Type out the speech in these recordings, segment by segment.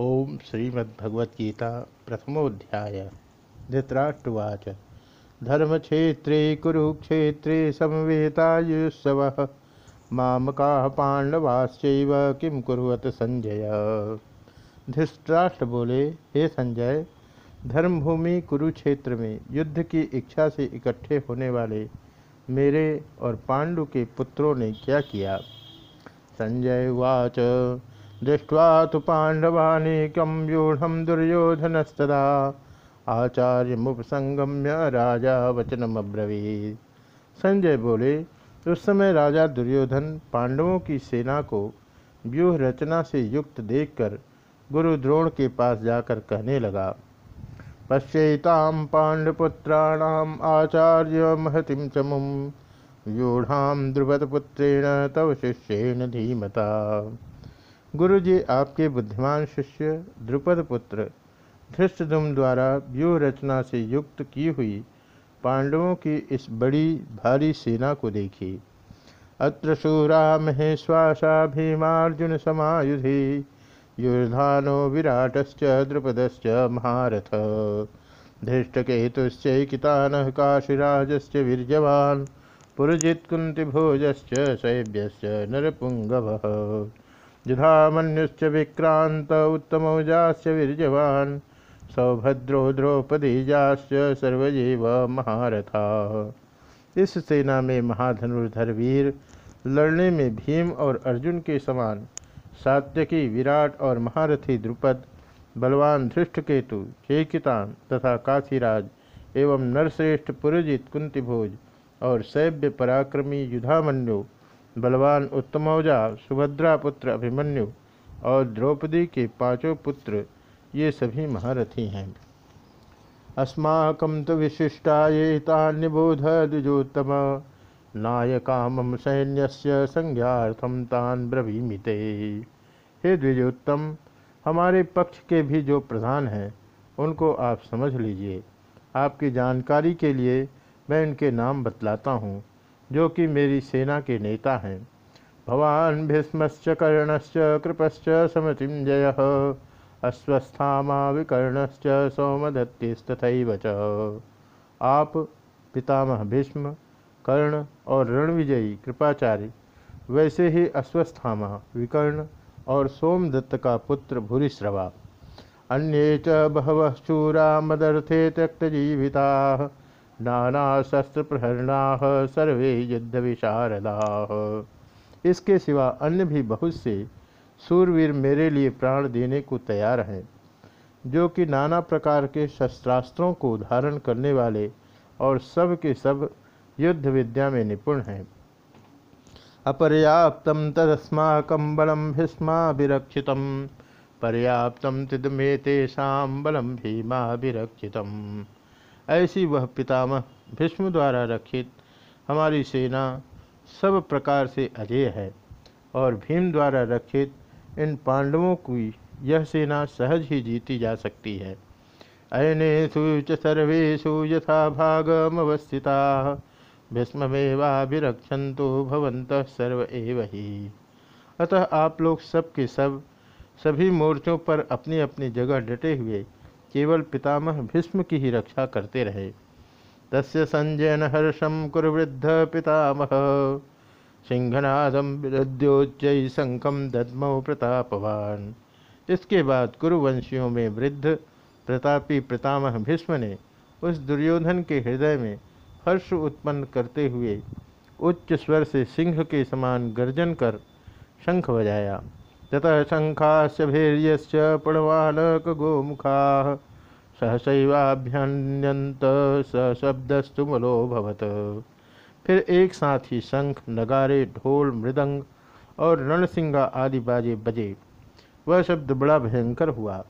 ओम श्रीमद्भगवद्गीता प्रथमोध्याय धृतराष्ट्रवाच धर्मक्षेत्रे, कुरुक्षेत्रे समवेतायुत्सव मामका पांडवाश्चैव किम कुरुवत संजय? धृतराष्ट्र बोले, हे संजय, धर्मभूमि कुरुक्षेत्र में युद्ध की इच्छा से इकट्ठे होने वाले मेरे और पांडु के पुत्रों ने क्या किया? संजय वाच दृष्ट्वा तो पांडवानेकं व्यूढ़ दुर्योधनस्तदा। आचार्य मुपसंगम्य राजा वचनमब्रवीत। संजय बोले, उस समय राजा दुर्योधन पांडवों की सेना को व्यूह रचना से युक्त देखकर गुरु द्रोण के पास जाकर कहने लगा पश्यताम पांडपुत्राणाम आचार्य महतिम चमुम व्यूढ़ाम ध्रुवतपुत्रेण तव शिष्येण धीमता। गुरु जी आपके बुद्धिमान शिष्य द्रुपद पुत्र धृष्टुम द्वारा व्यूह रचना से युक्त की हुई पांडवों की इस बड़ी भारी सेना को देखी। अत्र शूरा महेश्वासा भीमार्जुन समायुधि युधानो विराटश्च, द्रुपदश्च महारथ। धृष्टकेतुश्चैकितानः काशीराजश्च वीर्यवान् पुरजित्कुन्तिभोजश्च शैव्यश्च नरपुङ्गवः। युधामन्युश्च विक्रांत उत्तमौजाश्च वीर्यवान् सौभद्रो द्रौपदीजाश्च सर्वजेव महारथा। इस सेना में महाधनुर्धर वीर लड़ने में भीम और अर्जुन के समान सात्यकी विराट और महारथी द्रुपद, बलवान धृष्टकेतु, चेकितान तथा काशीराज एवं नरश्रेष्ठ पुरजित कुंतिभोज और सैव्य पराक्रमी युधामन्यु बलवान उत्तमौजा सुभद्रा पुत्र अभिमन्यु और द्रौपदी के पाँचों पुत्र, ये सभी महारथी हैं। अस्माक तो विशिष्टा ये तान्यबोध द्विजोत्तम नायका मम सैन्य संज्ञार्थम तान ब्रवीमिते। हे द्विजोत्तम, हमारे पक्ष के भी जो प्रधान हैं, उनको आप समझ लीजिए। आपकी जानकारी के लिए मैं इनके नाम बतलाता हूँ। जो कि मेरी सेना के नेता हैं। भवान भीष्मश्च कर्णश्च, कृपश्च समतिजय अश्वस्थामा विकर्णश्च सौमदत्तिस्तथैव च। आप, पितामह भीष्म, कर्ण और रणविजयी कृपाचार्य वैसे ही अश्वस्थामा विकर्ण और सोमदत्त का पुत्र भूरिश्रवा। अन्ये च बहवः शूरा मदर्थे त्यक्तजीविता। नाना शस्त्र प्रहरणा सर्वे युद्ध विशारदा इसके सिवा अन्य भी बहुत से सूरवीर मेरे लिए प्राण देने को तैयार हैं, जो कि नाना प्रकार के शस्त्रास्त्रों को धारण करने वाले और सब के सब युद्ध विद्या में निपुण हैं। अपर्याप्त तदस्माक बलम भीष्माभिरक्षित पर्याप्त तिदमेतेषा बलम भीमाभिरक्षित ऐसी वह पितामह भीष्म द्वारा रक्षित हमारी सेना सब प्रकार से अजय है और भीम द्वारा रक्षित इन पांडवों की यह सेना सहज ही जीती जा सकती है। अयनेशु च सर्वेशु यथा भागमवस्थिता भीष्मेवाभिरक्षंतो भवंत सर्व एव ही। अतः आप लोग सब के सब, सभी मोर्चों पर अपनी अपनी जगह डटे हुए केवल पितामह भीष्म की ही रक्षा करते रहे। तस्य संजयन हर्षम कुरुवृद्ध पितामह। सिंहनादम विरुद्योच्च शंखम दद्मौ प्रतापवान। इसके बाद कुरुवंशियों में वृद्ध प्रतापी पितामह भीष्म ने उस दुर्योधन के हृदय में हर्ष उत्पन्न करते हुए उच्च स्वर से सिंह के समान गर्जन कर शंख बजाया। ततः शंखाश भैर्यश्च पणवानक गोमुखा सहसैवाभ्यन्यंत सशब्दस्तु मलो फिर एक साथ ही शंख, नगारे, ढोल, मृदंग और रणसिंगा आदि बाजे बजे। वह शब्द बड़ा भयंकर हुआ।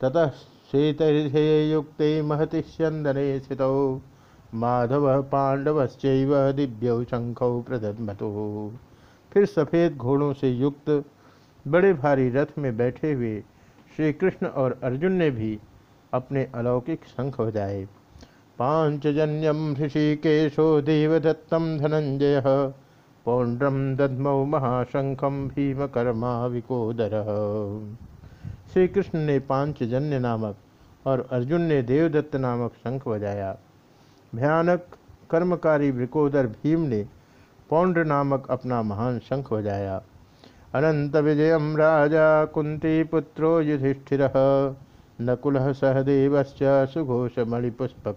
ततः शीतयुक्त महति स्यंदने स्थित। माधव पांडवश्च दिव्यौ शंखौ प्रदमतो फिर सफ़ेद घोड़ों से युक्त बड़े भारी रथ में बैठे हुए श्री कृष्ण और अर्जुन ने भी अपने अलौकिक शंख बजाए। पांचजन्यम ऋषिकेशो देवदत्तम धनंजय पौंड्रम दद्मौ महाशंखम भीम कर्मा विकोदर श्री कृष्ण ने पांचजन्य नामक और अर्जुन ने देवदत्त नामक शंख बजाया। भयानक कर्मकारी वृकोदर भीम ने पौंड्र नामक अपना महान शंख बजाया। अनंत विजय राजा कुंती पुत्रो युधिष्ठिर नकुल सहदेव सुघोष मणिपुष्पक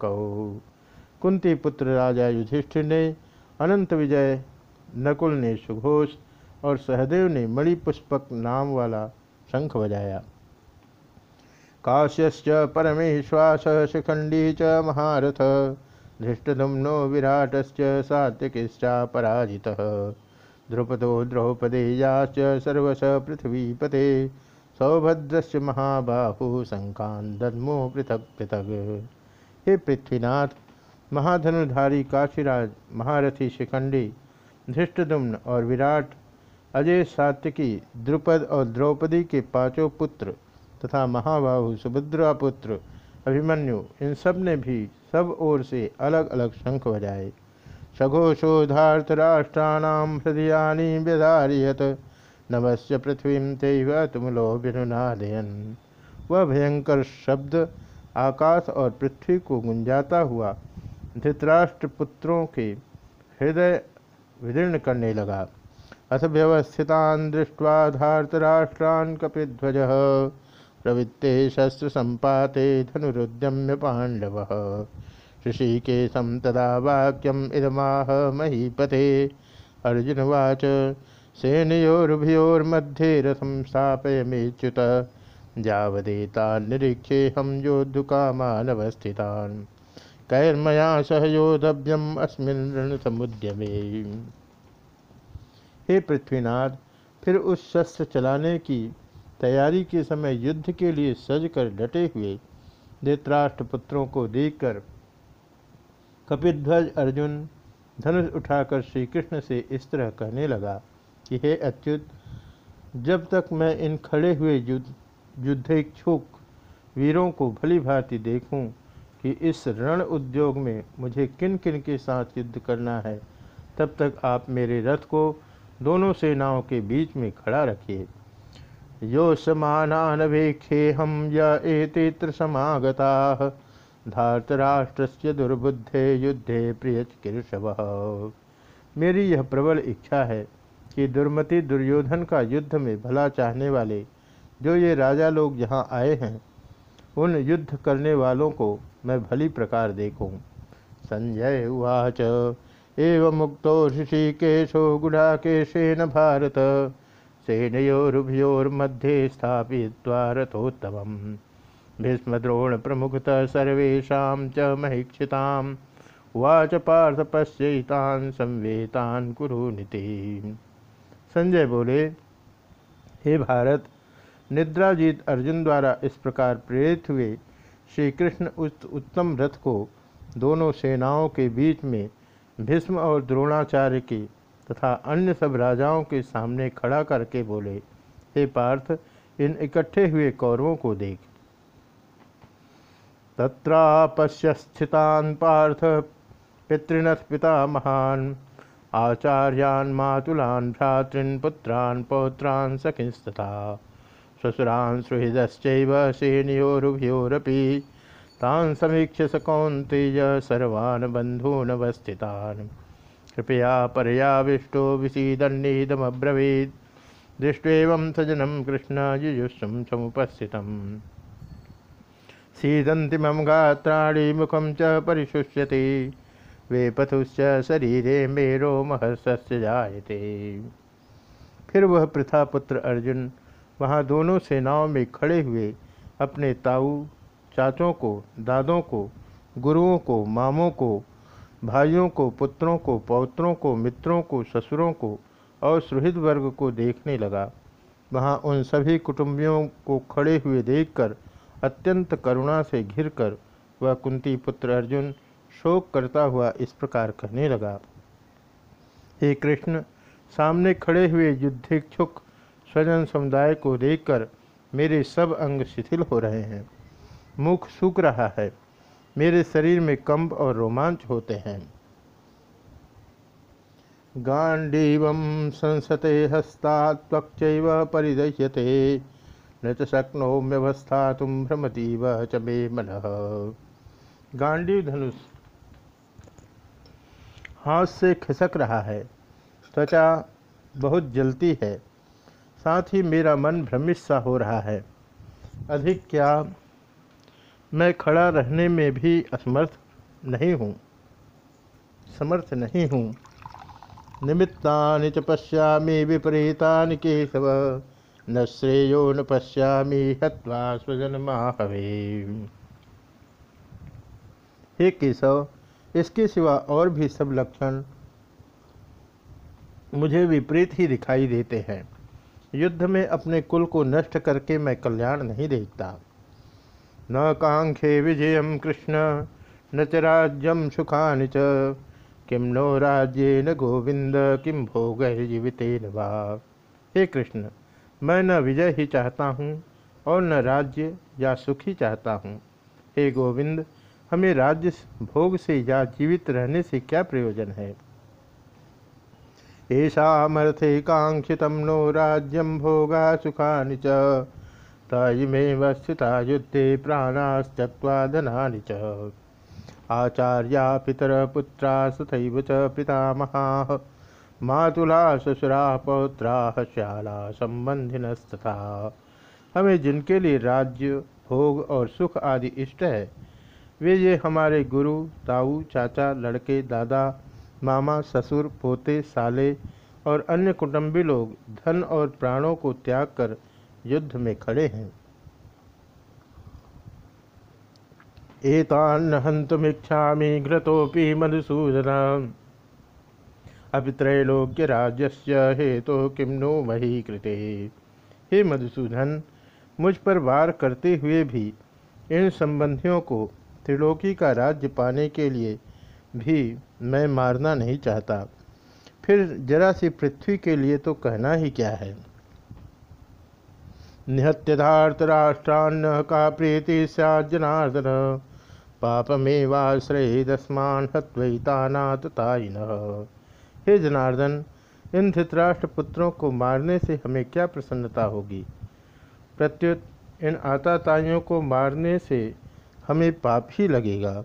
कुंती पुत्र राजा युधिष्ठिर ने अनंत विजय नकुल ने सुघोष और सहदेव ने मणिपुष्पक नाम वाला शंख बजाया। काश्यश्च परमेश्वास शिखंडी च महारथ धृष्टुम्नो विराटश्च सात्विकिश्चा द्रुपदो द्रौपदेयाश्च सर्वश पृथ्वीपते। सौभद्रस्य महाबाहु शंकान दद्मो पृथक पृथक। हे पृथ्वीनाथ महाधनुधारी काशीराज, महारथी शिखंडी धृष्टदुम्न और विराट, अजय सात्यकी द्रुपद और द्रौपदी के पाँचों पुत्र तथा महाबाहु सुभद्रा पुत्र, अभिमन्यु, इन सबने भी सब ओर से अलग अलग शंख बजाए। सघोषोधार्तराष्ट्राणाम हृदयानी व्यधारियत। नमस्य पृथ्वी तेव तुमलो विनुनादयन वह भयंकर शब्द आकाश और पृथ्वी को गुंजाता हुआ धृतराष्ट्र पुत्रों के हृदय विदीर्ण करने लगा। अथ व्यवस्थितान दृष्ट्वा धार्तराष्ट्रान् कपिध्वज। प्रवृत्ते शस्त्र संपाते धनुरुद्यम्य पांडव। ऋषिकेशम तदा वाक्यम इदमाह महीपते। अर्जुनवाच सेनयोर्भयोर्मध्ये रथम स्थापय मेच्युत जावदेता निरीक्षे हम योद्धुकामानवस्थितान्। कैर्मया सह सहयोधव्यम अस्मिन समुद्यमे हे पृथ्वीनाथ, फिर उस शस्त्र चलाने की तैयारी के समय युद्ध के लिए सज कर डटे हुए धृतराष्ट्र पुत्रों को देखकर कपिध्वज अर्जुन धनुष उठाकर श्री कृष्ण से इस तरह कहने लगा कि, हे अच्युत, जब तक मैं इन खड़े हुए युद्ध युद्धेक्षुक वीरों को भली भांति देखूँ कि इस रण उद्योग में मुझे किन किन के साथ युद्ध करना है, तब तक आप मेरे रथ को दोनों सेनाओं के बीच में खड़ा रखिए। यो समान समानानवेक्षे हम येत्र समागता। धातराष्ट्र दुर्बुद्धे युद्धे प्रिय चिकीर्षव मेरी यह प्रबल इच्छा है कि दुर्मति दुर्योधन का युद्ध में भला चाहने वाले जो ये राजा लोग यहाँ आए हैं, उन युद्ध करने वालों को मैं भली प्रकार देखूँ। संजय उवाच, एव मुक्तो ऋषिकेशो गुडाकेशेन भारत, सेनयोरुभयोर्मध्ये स्थापयित्वा रथोत्तमम्। भीष्मद्रोण प्रमुखतः सर्वेशा च महीक्षिताम्। वाच पार्थ पश्यतान संवेतान कुरु नीति। संजय बोले, हे भारत, निद्राजीत अर्जुन द्वारा इस प्रकार प्रेरित हुए श्री कृष्ण उस उत्तम रथ को दोनों सेनाओं के बीच में भीष्म और द्रोणाचार्य के तथा अन्य सब राजाओं के सामने खड़ा करके बोले, हे पार्थ, इन इकट्ठे हुए कौरवों को देख। तत्रापश्य स्थितान पार्थ पितृनथ पिता महान, आचार्यान मातुलान, भ्रातृन, पुत्रान, पौत्रान सखिस्तथा। श्वशुरान् सुहृदश्चैव सेनयोरुभयोरपि तान् समीक्ष्य स कौन्तेय सर्वान् बन्धूनवस्थितान्। कृपया परयाविष्टो विसीदन्निदमब्रवीत् दृष्ट्वेवं सजनं कृष्ण युयुष्सुं समुपस्थितम्। सीदन्ति मम गात्राणी मुखम च परिशुष्यति। वेपथुश्च शरीरे मेरो महर्षस्य जायते। फिर वह प्रथापुत्र अर्जुन वहाँ दोनों सेनाओं में खड़े हुए अपने ताऊ, चाचों को, दादों को, गुरुओं को, मामों को, भाइयों को, पुत्रों को, पौत्रों को, मित्रों को, ससुरों को और सुहृद वर्ग को देखने लगा। वहाँ उन सभी कुटुंबियों को खड़े हुए देखकर अत्यंत करुणा से घिरकर वह कुंती पुत्र अर्जुन शोक करता हुआ इस प्रकार कहने लगा। हे कृष्ण, सामने खड़े हुए युद्धिक्षुक स्वजन समुदाय को देखकर मेरे सब अंग शिथिल हो रहे हैं। मुख सूख रहा है। मेरे शरीर में कंप और रोमांच होते हैं। गांडीव संसते हस्ता त्वक्चैव परिदह्यते। न च शक्नोम्यवस्था तुम भ्रमतीव च मे मन। गांडी धनुष हाथ से खिसक रहा है। त्वचा बहुत जलती है। साथ ही मेरा मन भ्रमित सा हो रहा है। अधिक क्या मैं खड़ा रहने में भी असमर्थ नहीं हूँ? समर्थ नहीं हूँ। निमित्ता च पश्यामि विपरीतानि केशव। न श्रेयो न पश्यामि हवा स्वजन माहवे हे केशव, इसके सिवा और भी सब लक्षण मुझे विपरीत ही दिखाई देते हैं। युद्ध में अपने कुल को नष्ट करके मैं कल्याण नहीं देखता। न कांक्षे विजय कृष्ण, न च राज्यम सुखानि च। किम नो राज्य न गोविंद किम भोग जीवित हे कृष्ण। मैं न विजय ही चाहता हूँ और न राज्य या सुख ही चाहता हूँ। हे गोविंद, हमें राज्य भोग से या जीवित रहने से क्या प्रयोजन है? येषामर्थे कांक्षित नो राज्यम भोगा सुखानि च। तयमेव स्थिता युद्धे प्राणास्तत्वा धनानि च। आचार्या पितर पितरपुत्रा तथैव च पितामहाः। मातुला ससुरा पौत्रा श्याला संबंधिनस्तथा हमें जिनके लिए राज्य, भोग और सुख आदि इष्ट है, वे ये हमारे गुरु, ताऊ, चाचा, लड़के, दादा, मामा, ससुर, पोते, साले और अन्य कुटुंबी लोग धन और प्राणों को त्याग कर युद्ध में खड़े हैं। एतान्न हंतुमीक्षा घृतोपि मधुसूदन अभी त्रैलोक्य राज्य हेतु तो किम नो मही कृते हे मधुसूदन, मुझ पर वार करते हुए भी इन संबंधियों को त्रिलोकी का राज्य पाने के लिए भी मैं मारना नहीं चाहता। फिर जरा सी पृथ्वी के लिए तो कहना ही क्या है? निहत्यधार्तराष्ट्रान्न का प्रीति सजनार्दन पापमेवाश्रयेदस्मान हत्वैतानात हे जनार्दन, इन धृतराष्ट्र पुत्रों को मारने से हमें क्या प्रसन्नता होगी? प्रत्युत, इन आताताइयों को मारने से हमें पाप ही लगेगा।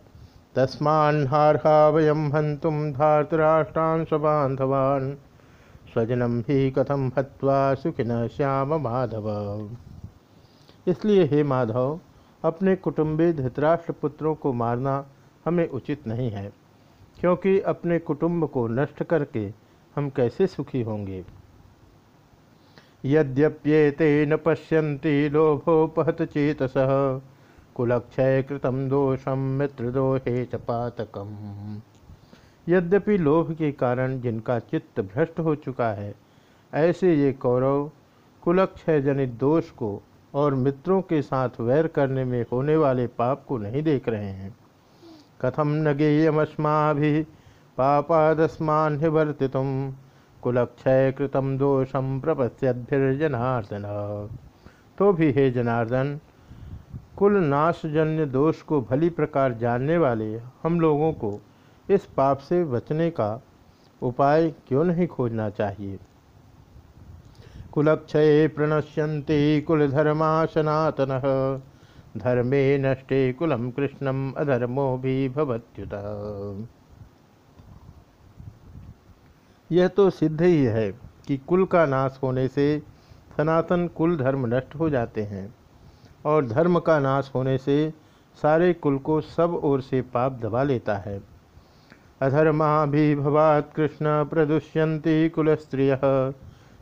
हारहा वयम हंतुम धातराष्ट्रान स्वबांधवान स्वजनम ही कथम हत्वा सुखिन श्याम माधव। इसलिए हे माधव, अपने कुटुंबी धृतराष्ट्र पुत्रों को मारना हमें उचित नहीं है। क्योंकि अपने कुटुंब को नष्ट करके हम कैसे सुखी होंगे? यद्यप्येते न पश्यन्ति लोभोपहत चेतस कुलक्षय कृतम दोषम मित्रदोहे च पातकम। यद्यपि लोभ के कारण जिनका चित्त भ्रष्ट हो चुका है, ऐसे ये कौरव कुलक्षय जनित दोष को और मित्रों के साथ वैर करने में होने वाले पाप को नहीं देख रहे हैं। कथम न गेयमस्मा तुम कुलक्षय कृतम दोषम प्रपस्यद्भिर्जनार्दन तो भी हे जनार्दन कुल नाशजन्य दोष को भली प्रकार जानने वाले हम लोगों को इस पाप से बचने का उपाय क्यों नहीं खोजना चाहिए? कुलक्षये प्रणश्यन्ति कुलधर्मा सनातन धर्मे नष्टे कुलम कृष्णम अधर्मो भी भवत्युत। यह तो सिद्ध ही है कि कुल का नाश होने से सनातन कुल धर्म नष्ट हो जाते हैं और धर्म का नाश होने से सारे कुल को सब ओर से पाप दबा लेता है। अधर्मा भी भवात कृष्ण प्रदुष्यंती कुल स्त्रिय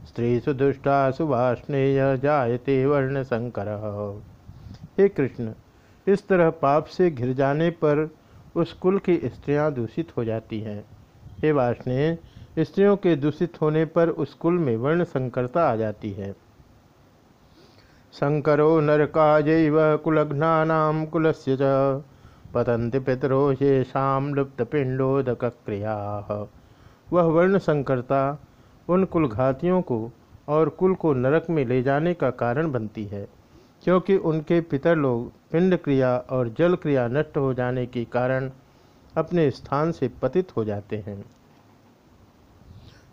स्त्रीसु दुष्टा सुवाष्णेय जायते वर्ण संकर हे कृष्ण, इस तरह पाप से घिर जाने पर उस कुल की स्त्रियाँ दूषित हो जाती हैं। हे वाष्णेय स्त्रियों के दूषित होने पर उस कुल में वर्ण संकरता आ जाती है। शंकरो नरकाजैव कुलघ्ना कुलस्य च पतंति पितरो लुप्त पिंडोदक क्रिया वह वर्ण संकरता उन कुलघातियों को और कुल को नरक में ले जाने का कारण बनती है। क्योंकि उनके पितर लोग पिंड क्रिया और जल क्रिया नष्ट हो जाने के कारण अपने स्थान से पतित हो जाते हैं।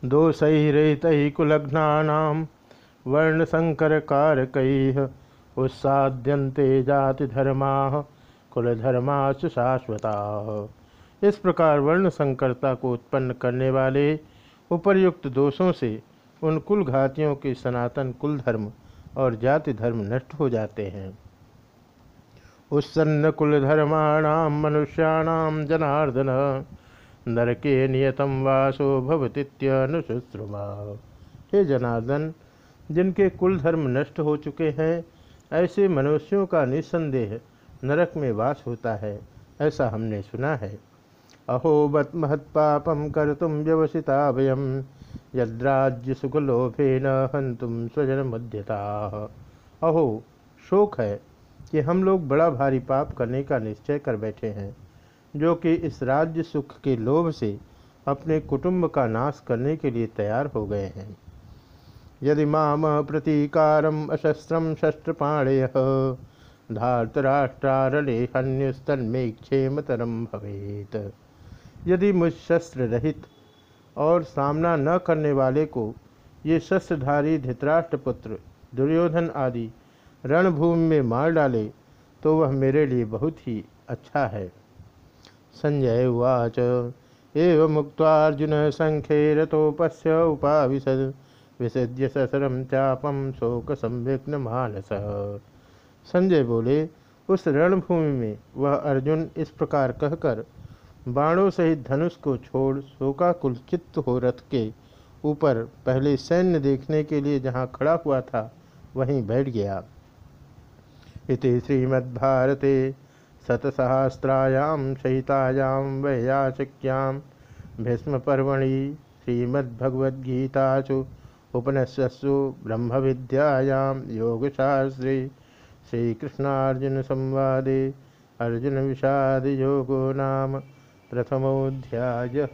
दो सही रहित ही कुलघ्ना वर्ण संकर कारक उत्साद्यंते जाति धर्मा कुल धर्माश शाश्वता। इस प्रकार वर्ण संकरता को उत्पन्न करने वाले उपर्युक्त दोषों से उन कुल घातियों के सनातन कुल धर्म और जाति धर्म नष्ट हो जाते हैं। उत्सन्न कुल धर्माणाम मनुष्याणाम जनार्दन, नरके नियतम वासो भवतीत्यनुशुश्रुमा हे जनार्दन, जिनके कुल धर्म नष्ट हो चुके हैं, ऐसे मनुष्यों का निस्संदेह नरक में वास होता है, ऐसा हमने सुना है। अहो बत महत्पापम कर तुम व्यवसिता वयम यद्राज्य सुखलोभेन हंतुम स्वजन मध्यता अहो, शोक है कि हम लोग बड़ा भारी पाप करने का निश्चय कर बैठे हैं, जो कि इस राज्य सुख के लोभ से अपने कुटुंब का नाश करने के लिए तैयार हो गए हैं। यदि माम प्रतीकारम अशस्त्रम शस्त्रपाणय धातराष्ट्रारणे हन्युस्तन्मे क्षेमतरम भवेत। यदि मुझ शस्त्र रहित और सामना न करने वाले को ये शस्त्रधारी, धृतराष्ट्रपुत्र, दुर्योधन आदि रणभूमि में मार डाले तो वह मेरे लिए बहुत ही अच्छा है। संजय उवाच। एव मुक्तार्जुन संख्ये रथोपस्य उपाविशद विसृज्य ससरम चापम शोक संविघ्न मानस संजय बोले, उस रणभूमि में वह अर्जुन इस प्रकार कहकर बाणों सहित धनुष को छोड़ शोकाकुल चित्त हो रथ के ऊपर पहले सैन्य देखने के लिए जहाँ खड़ा हुआ था, वहीं बैठ गया। इति श्रीमद्भारते शतसहस्रायां सहितायां वैयासिक्यां भीष्मपर्वणि श्रीमद्भगवद्गीतासु उपनिषत्सु ब्रह्मविद्यायां योगशास्त्रे श्रीकृष्णार्जुनसंवादे अर्जुनविषादयोगो नाम। प्रथमोऽध्यायः।